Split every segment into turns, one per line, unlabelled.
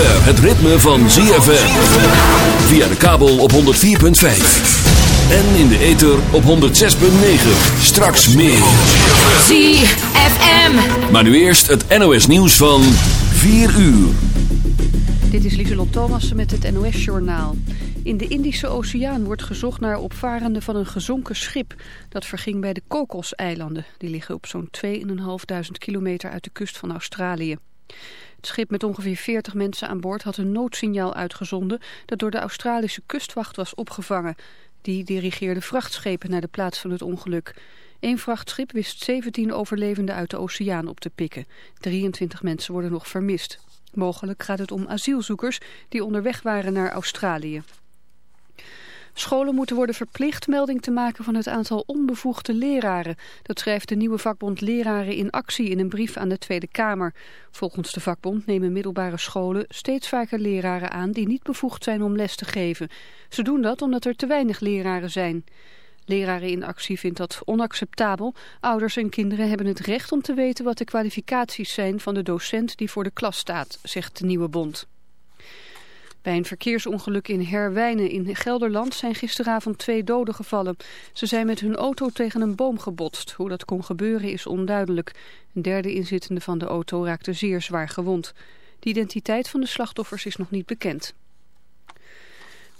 zover het ritme van ZFM. Via de kabel op 104.5. En in de ether op 106.9. Straks meer.
ZFM.
Maar nu eerst het NOS nieuws van 4 uur.
Dit is Lieselot Thomassen met het NOS-journaal. In de Indische Oceaan wordt gezocht naar opvarenden van een gezonken schip. Dat verging bij de Kokoseilanden. Die liggen op zo'n 2.500 kilometer uit de kust van Australië. Het schip met ongeveer 40 mensen aan boord had een noodsignaal uitgezonden... dat door de Australische kustwacht was opgevangen. Die dirigeerde vrachtschepen naar de plaats van het ongeluk. Eén vrachtschip wist 17 overlevenden uit de oceaan op te pikken. 23 mensen worden nog vermist. Mogelijk gaat het om asielzoekers die onderweg waren naar Australië. Scholen moeten worden verplicht melding te maken van het aantal onbevoegde leraren. Dat schrijft de nieuwe vakbond Leraren in Actie in een brief aan de Tweede Kamer. Volgens de vakbond nemen middelbare scholen steeds vaker leraren aan die niet bevoegd zijn om les te geven. Ze doen dat omdat er te weinig leraren zijn. Leraren in Actie vindt dat onacceptabel. Ouders en kinderen hebben het recht om te weten wat de kwalificaties zijn van de docent die voor de klas staat, zegt de nieuwe bond. Bij een verkeersongeluk in Herwijnen in Gelderland zijn gisteravond twee doden gevallen. Ze zijn met hun auto tegen een boom gebotst. Hoe dat kon gebeuren is onduidelijk. Een derde inzittende van de auto raakte zeer zwaar gewond. De identiteit van de slachtoffers is nog niet bekend.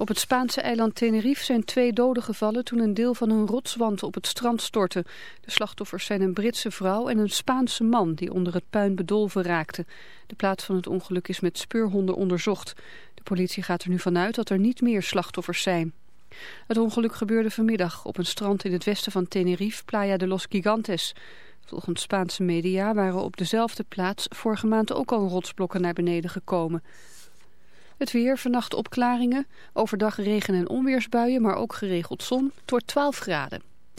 Op het Spaanse eiland Tenerife zijn twee doden gevallen toen een deel van een rotswand op het strand stortte. De slachtoffers zijn een Britse vrouw en een Spaanse man die onder het puin bedolven raakte. De plaats van het ongeluk is met speurhonden onderzocht. Politie gaat er nu vanuit dat er niet meer slachtoffers zijn. Het ongeluk gebeurde vanmiddag op een strand in het westen van Tenerife, Playa de los Gigantes. Volgens Spaanse media waren op dezelfde plaats vorige maand ook al rotsblokken naar beneden gekomen. Het weer, vannacht opklaringen, overdag regen- en onweersbuien, maar ook geregeld zon, tot 12 graden.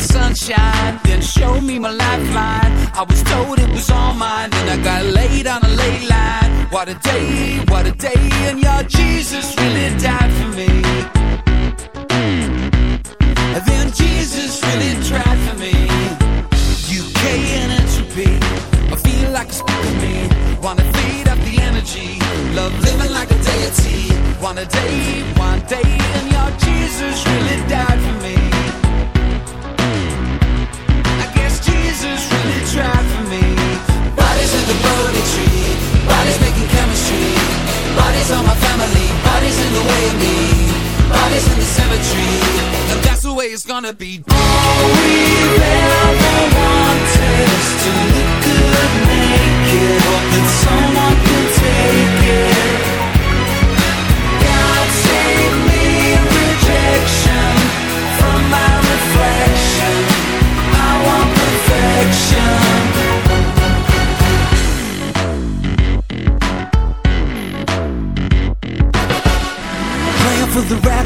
The sunshine, then showed me my lifeline. I was told it was all mine, then I got laid on a ley line. What a day, what a day, and your Jesus really died for me. And then Jesus really tried for me. UK and entropy, I feel like speak of me. Wanna feed up the energy, love living like a deity. One a day, one day, and your Jesus Bodies on my family, bodies in the way of me. Bodies in the cemetery, and that's the way it's gonna be. All we've ever wanted is to look good naked. That someone can take it.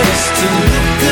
is to look good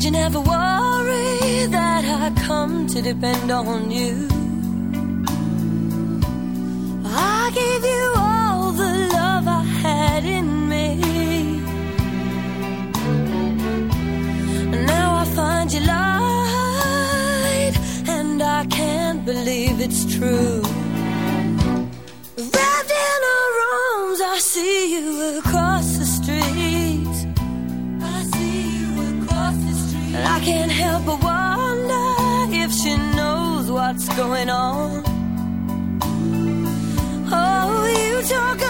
Did you never worry that I come to depend on you? I gave you all the love I had in me. Now I find you lied, and I can't believe it's true. Wrapped in her arms, I see you. going on. Oh, you talk.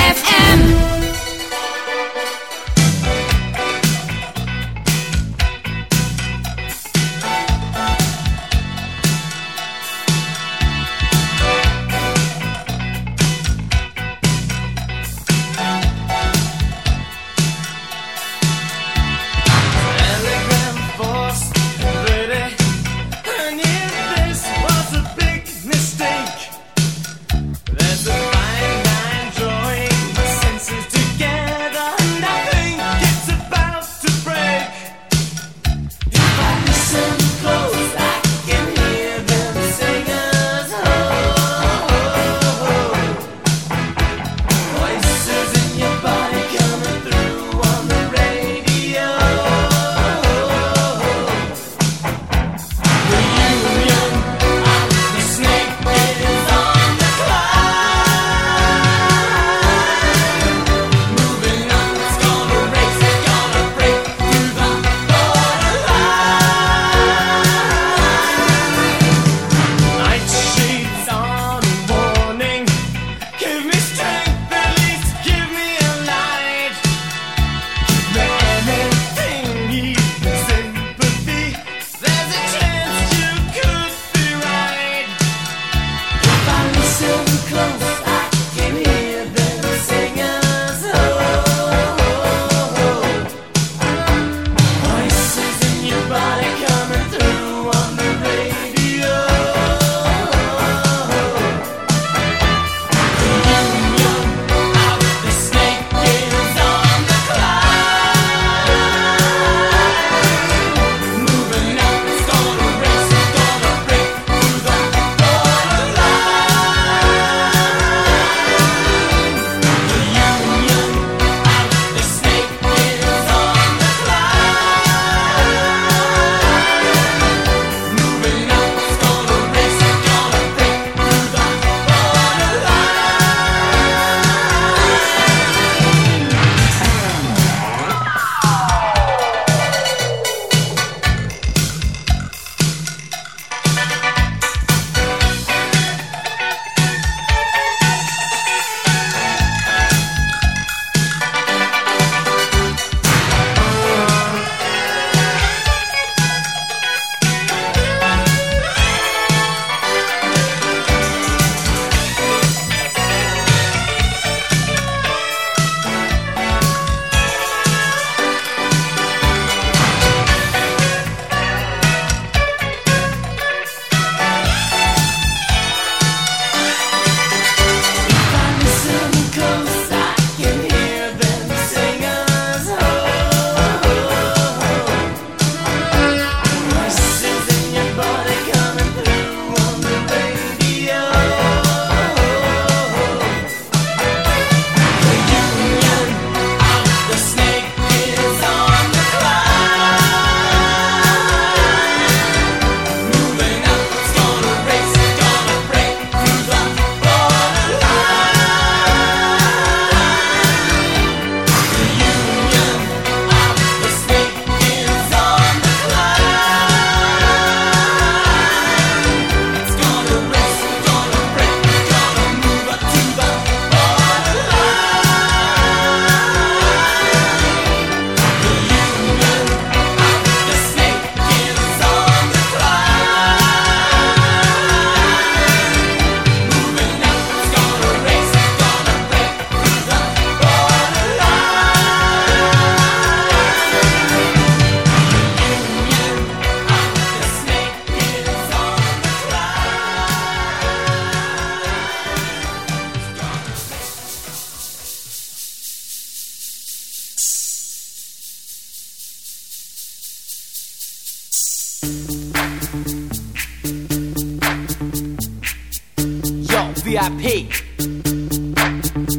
VIP.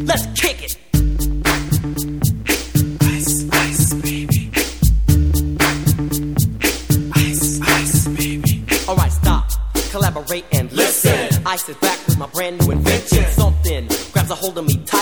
Let's kick it. Ice, ice, baby. Ice, ice, baby. All right, stop, collaborate and listen. listen. I sit back with my brand new invention. Something grabs a hold of me tight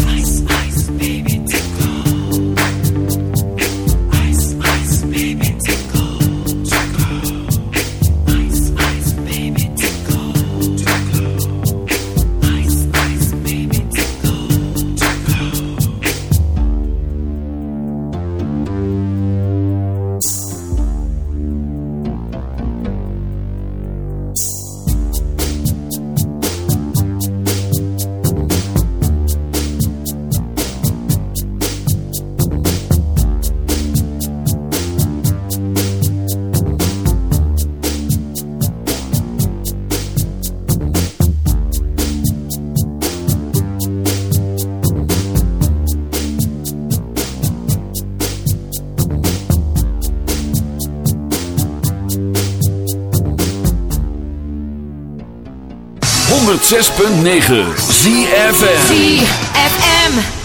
106.9 ZFM
ZFM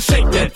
shake that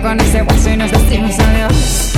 Con ese hueso y nos decimos adiós.
Esto